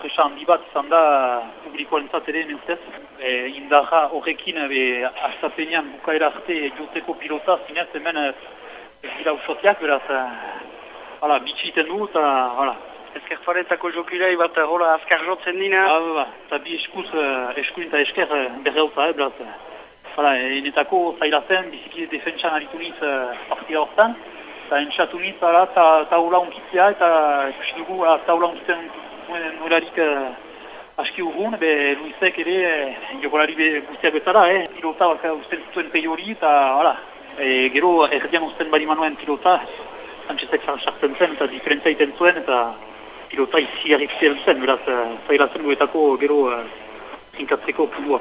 sorpresa handi bat izan da publikoaren zateren ustez. E, indarra horrekin be, astapenean bukaera arte joteko pilota zinez hemen ez dira usotiak, beraz, hala, bitxiten du eta, hala. Ezker faretako jokilei bat hola azkar jotzen dina. Ba, ba, ba, eta bi eskuz, eskuin eta esker berreuta, eh, beraz. Hala, enetako zaila zen, biziki defentsan aritu niz partida hortan. Eta entxatu niz, ala, ta, taula unkitzea, eta ikusi dugu, taula unkitzen nuelarik uh, aski urgun, be Luisek ere, eh, jokolari be guztiak bezala, eh, pilota baka usten zituen pei hori, eta, hala, e, gero erdian usten bari manuen pilota, Sanchezek sartzen zen, eta diferentzia iten zuen, eta pilota izi harrik zen, beraz, uh, zaila zen duetako gero uh, zinkatzeko pundua.